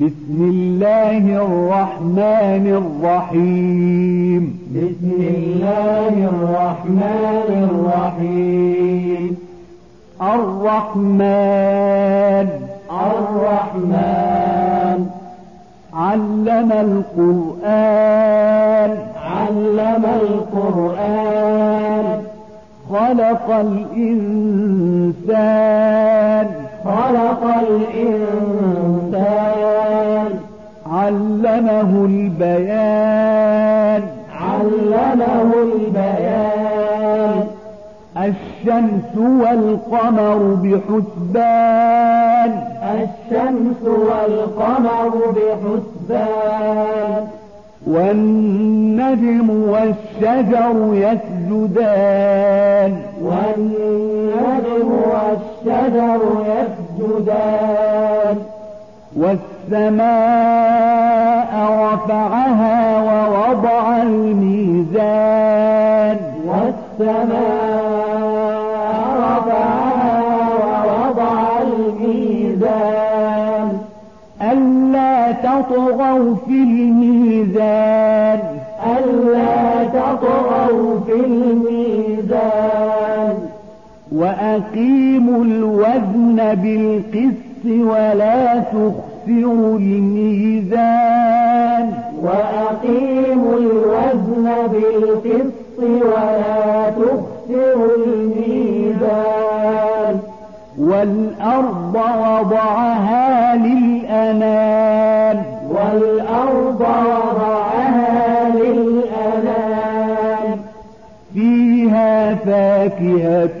بسم الله الرحمن الرحيم. بسم الله الرحمن الرحيم. الرحمن. الرحمن. علم القرآن. علم القرآن. خلق الإنسان. خلق الإنسان. علمه البيان. علمه البيان. الشمس والقمر بحسبان. الشمس والقمر بحسبان. والنجم والشجر يسجدان. والنجم والشجر يسجدان. والسماء رفعها ووضع الميزان والسماء رفعها ووضع الميزان. ألا تطغوا في الميزان. ألا تطغوا في الميزان وأقيموا الوزن بالقسط ولا تخسروا الميزان وأقيموا الوزن بالقسط ولا تخسروا الميزان. والأرض وضعها للأنام والأرض وضعها للأنام. فيها فاكهة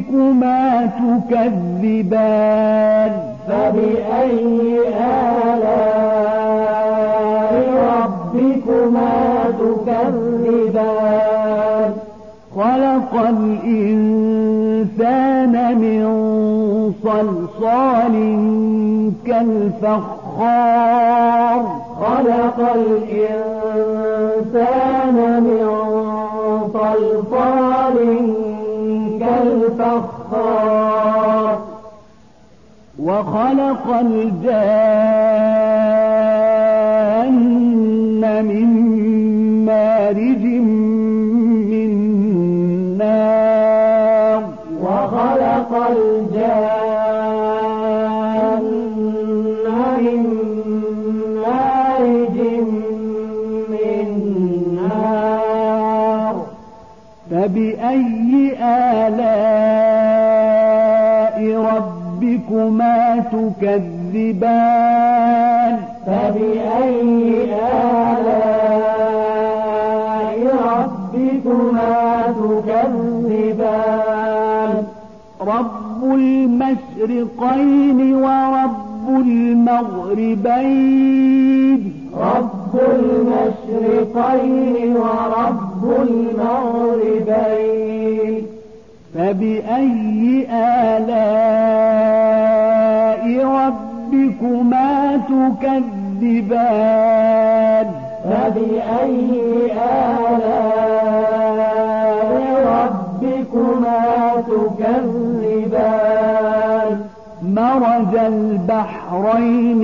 ربكما تكذبان. فبأي آلاء ربكما تكذبان؟ خلق الإنسان من صلصال كالفخار. خلق الإنسان من صلصال كالفخار وخلق الجان من مارج من نار. وخلق الجان فبأي آلاء ربكما تكذبان؟ فبأي آلاء ربكما تكذبان؟ رب المشرقين ورب المغربين. رب المشرقين ورب المغربين. فبأي آلاء ربكما تكذبان؟ فبأي آلاء ربكما تكذبان؟ مرج البحرين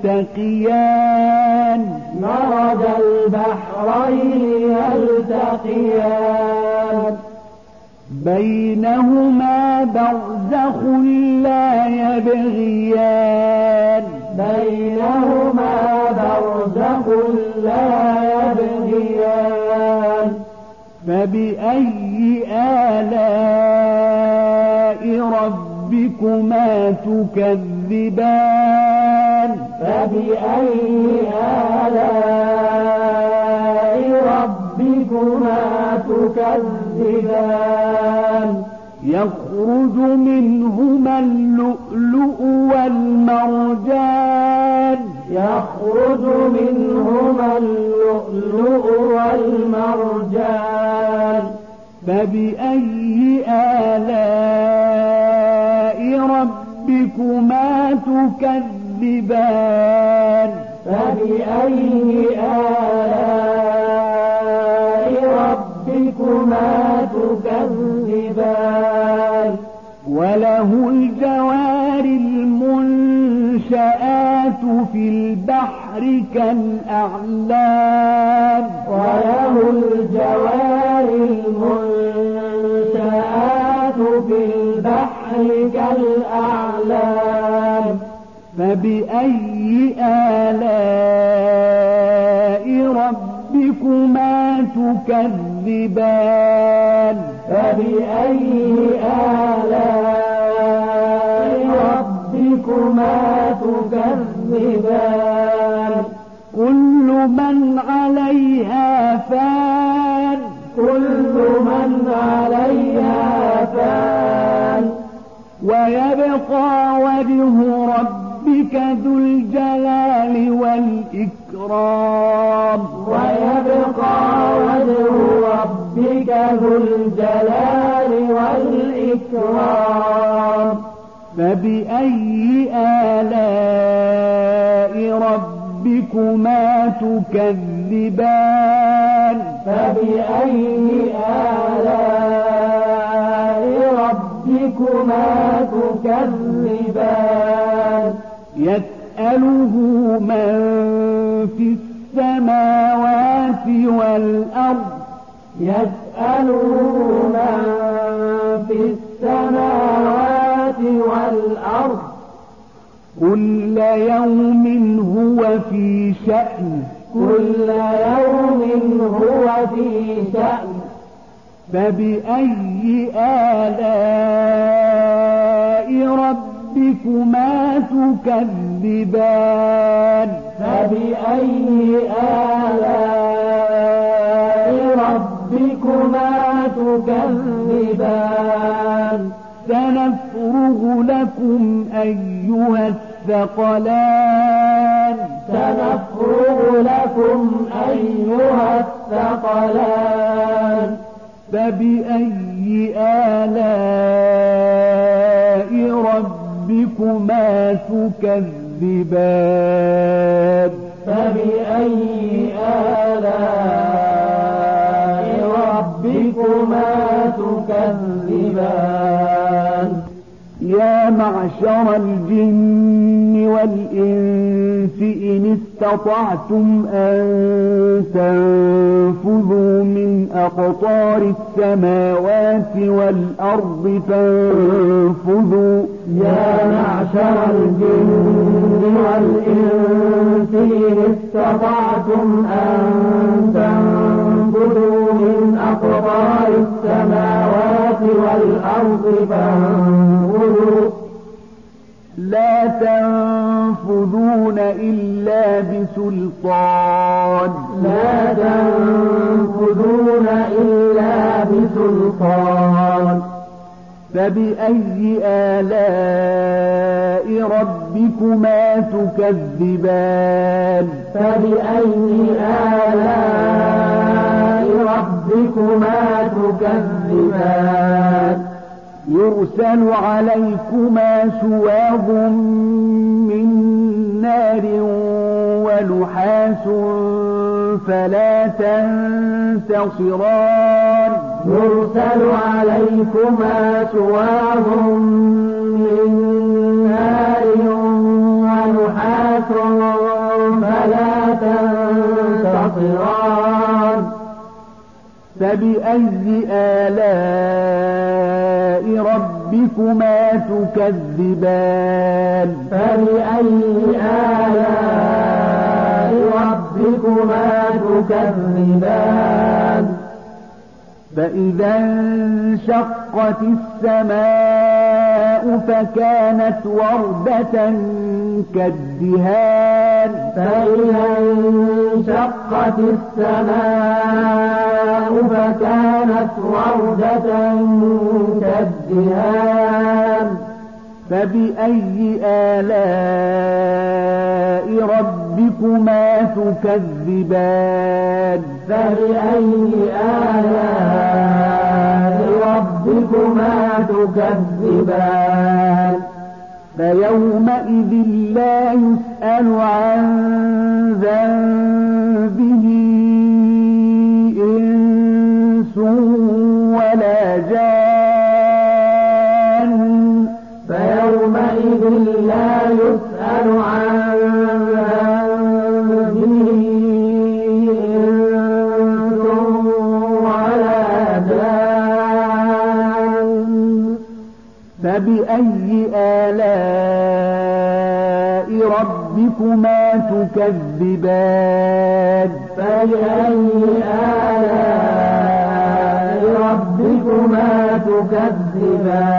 يلتقيان. مرج البحرين يلتقيان. بينهما برزخ لا يبغيان. بينهما برزخ لا يبغيان. فبأي آلاء ربكما تكذبان؟ فبأي آلاء ربكما تكذبان؟ يخرج منهما اللؤلؤ والمرجان. يخرج منهما اللؤلؤ والمرجان. فبأي آلاء ربكما تكذبان؟ فبأي آلاء ربكما تكذبان؟ وله الجوار المنشآت في البحر كالأعلام. وله الجوار فبأي آلاء ربكما تكذبان؟ فبأي آلاء ربكما تكذبان؟ كل من عليها فان. كل من عليها فان. ويبقى وجه ربك ذو الجلال والإكرام. ويبقى وجه ربك ذو الجلال والإكرام. فبأي آلاء ربكما تكذبان؟ فبأي آلاء ربكما تكذبان؟ يسأله من في السماوات والأرض. يسأله من في السماوات والأرض. كل يوم هو في شأن. كل يوم هو في شأن. فبأي آلاء ربكما تكذبان فبأي آلاء ربكما تكذبان؟ سنفرغ لكم أيها الثقلان سنفرغ لكم أيها الثقلان. فبأي آلاء ربكما تكذبان فبأي آلاء ربكما تكذبان؟ يا معشر الجن والإنس إن استطعتم أن تنفذوا من أقطار السماوات والأرض فانفذوا. يا معشر الجن والإنس إن استطعتم أن تنفذوا من أقطار السماوات والأرض فانفذوا. لا تنفذون إلا بسلطان. لا تنفذون إلا بسلطان. فبأي آلاء ربكما تكذبان؟ فبأي آلاء ربكما تكذبان؟ يرسل عليكما شواظ من نار ونحاس فلا تنتصران. يرسل عليكما شواظ من نار ونحاس فلا تنتصران. فبأي آلاء ربكما تكذبان؟ فبأي آلاء ربكما تكذبان؟ فإذا انشقت السماء فكانت وردة كالدهان. فإذا انشقت السماء فكانت وردة كالدهان. فبأي آلاء ربكما تكذبان؟ فبأي آلاء ربكما تكذبان؟ فيومئذ لا يسأل عن ذنبه إنس ولا جان. فيومئذ لا يسأل عن فبأي آلاء ربكما تكذبان؟ فبأي آلاء ربكما تكذبان؟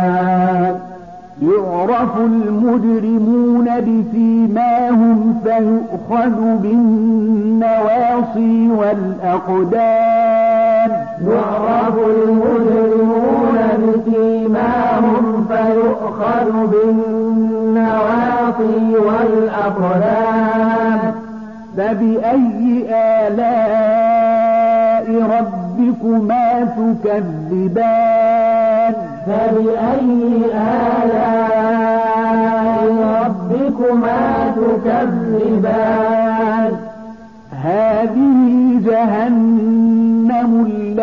يعرف المجرمون بسيماهم فيؤخذ بالنواصي والأقدام. يعرف المجرمون بسيماهم فيؤخذ بالنواصي والأقدام فبأي آلاء ربكما تكذبان؟ فبأي آلاء ربكما تكذبان؟ هذه جهنم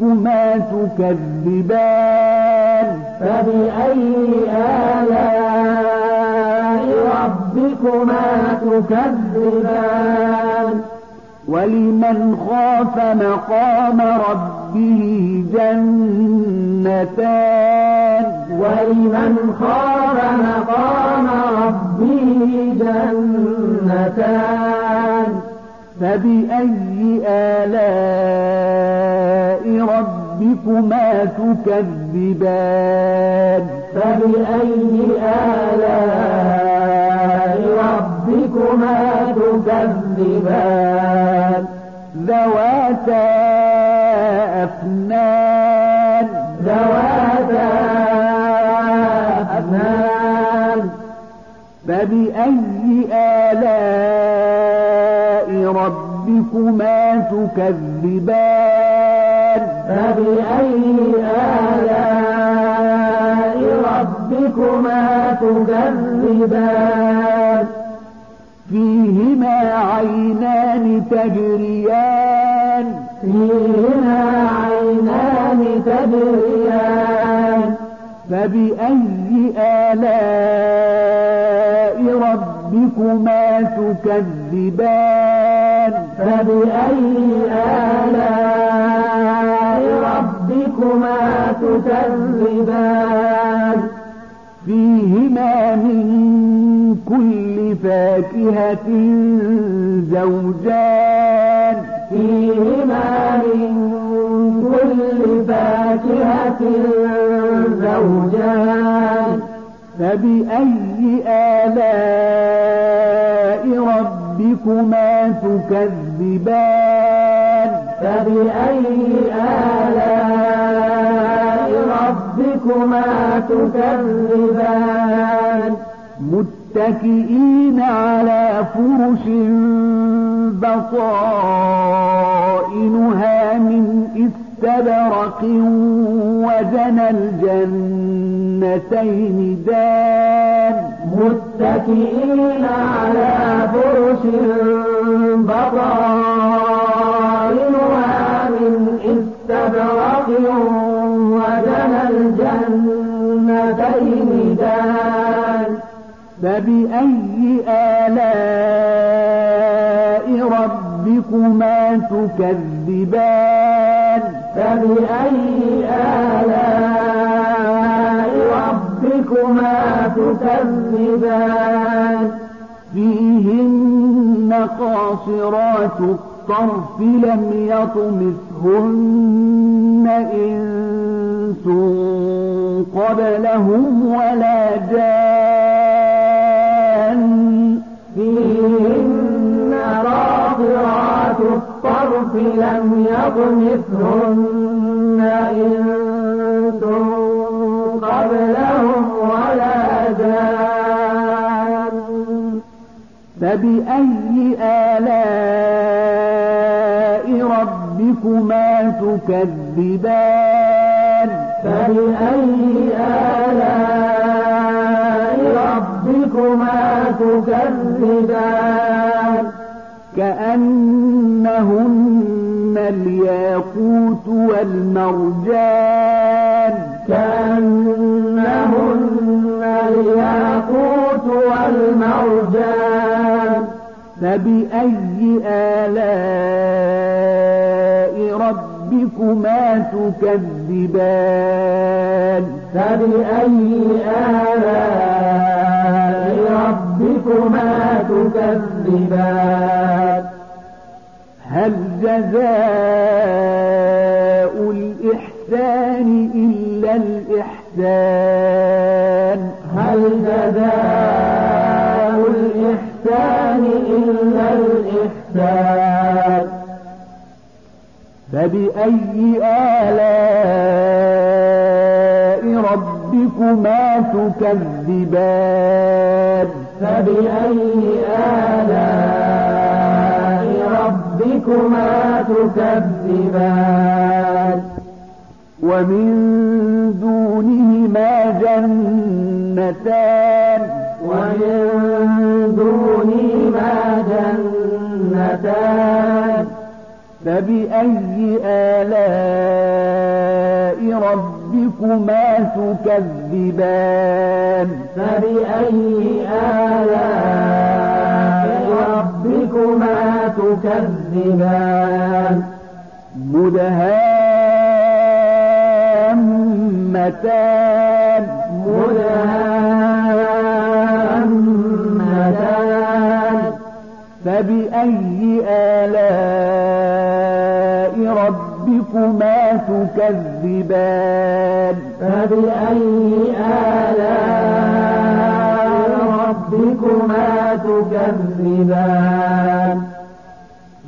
ربكما تكذبان فبأي آلاء ربكما تكذبان ولمن خاف مقام ربه جنتان ولمن خاف مقام ربه جنتان فبأي آلاء ربكما تكذبان؟ فبأي آلاء ربكما تكذبان؟ ذواتا أفنان. ذواتا أفنان. فبأي آلاء ربكما تكذبان. فبأي آلاء ربكما تكذبان؟ فيهما عينان تجريان. فيهما عينان تجريان. فبأي آلاء ربكما تكذبان؟ فبأي آلاء ربكما تكذبان؟ فيهما من كل فاكهة زوجان. فيهما من كل فاكهة زوجان. فبأي آلاء ربكما تكذبان. فبأي آلاء ربكما تكذبان؟ متكئين على فرش بطائنها من استبرق وجنى الجنتين دان. متكئين على فرش بطائنها من استبرق وجنى الجنتين دان. فبأي آلاء ربكما تكذبان؟ فبأي آلاء ربكما تكذبان؟ فيهن قاصرات الطرف لم يطمثهن إنس قبلهم ولا جان. فيهن راضعات الطرف لم يطمثهن إنس قبلهم فبأي آلاء ربكما تكذبان؟ فبأي آلاء ربكما تكذبان؟ كأنهن الياقوت والمرجان. كأنهن الياقوت والمرجان. فبأي آلاء ربكما تكذبان؟ فبأي آلاء ربكما تكذبان؟ هل جزاء الإحسان إلا الإحسان؟ فبأي آلاء ربكما تكذبان؟ فبأي آلاء ربكما تكذبان؟ ومن دونهما جنتان. ومن دونهما جنتان. فبأي آلاء ربكما تكذبان؟ فبأي آلاء ربكما تكذبان؟ مدهامتان. مدهامتان. فبأي آلاء ربكما تكذبان فبأي آلاء ربكما تكذبان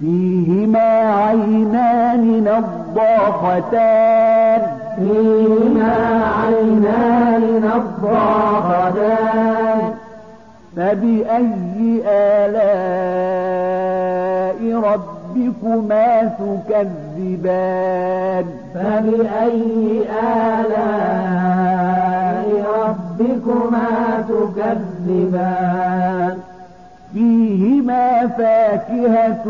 فيهما عينان نضاختان فيهما عينان نضاختان فبأي آلاء ربكما تكذبان. فبأي آلاء ربكما تكذبان؟ فيهما فاكهة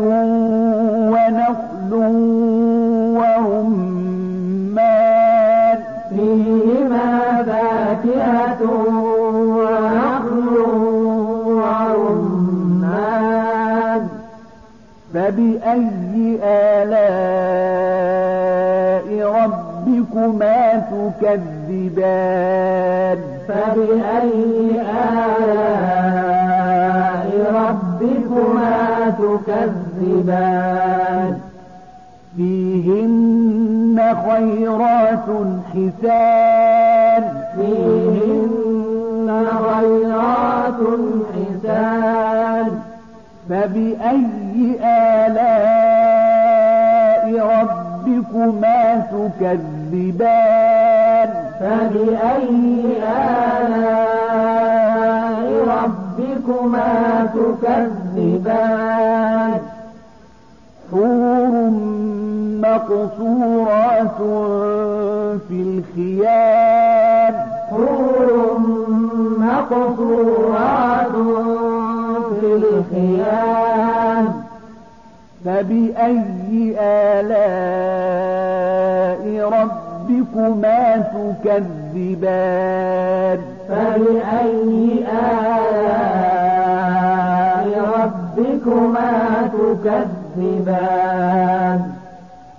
ونخل ورمان. فيهما فاكهة فبأي آلاء ربكما تكذبان؟ فبأي آلاء ربكما تكذبان؟ فيهن خيرات حسان. فيهن خيرات حسان. فبأي آلاء ربكما تكذبان فبأي آلاء ربكما تكذبان حور مقصورات في الخيام حور مقصورات في الخيام فبأي آلاء ربكما تكذبان؟ فبأي آلاء ربكما تكذبان؟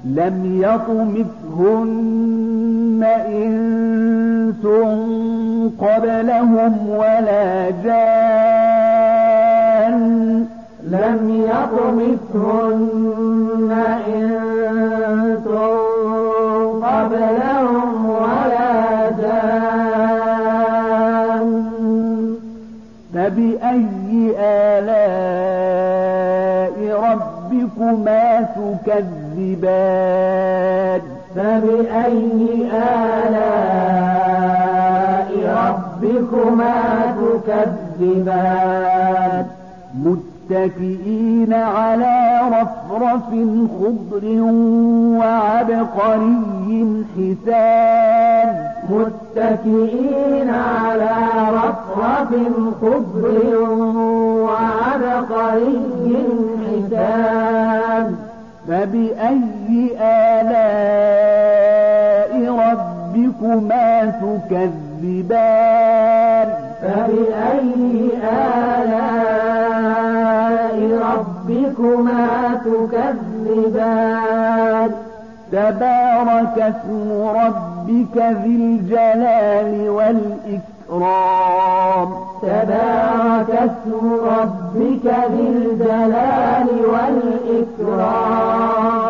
لم يطمثهن إنس قبلهم ولا جان. لم يمسهن إنس قبلهم ولا جان فبأي آلاء ربكما تكذبان فبأي آلاء ربكما تكذبان متكئين على رفرف خضر وعبقري حسان. متكئين على رفرف خضر وعبقري حسان. فبأي آلاء ربكما تكذبان؟ فبأي آلاء ربكما تكذبان؟ تبارك اسم ربك ذي الجلال والإكرام. تبارك اسم ربك ذي الجلال والإكرام.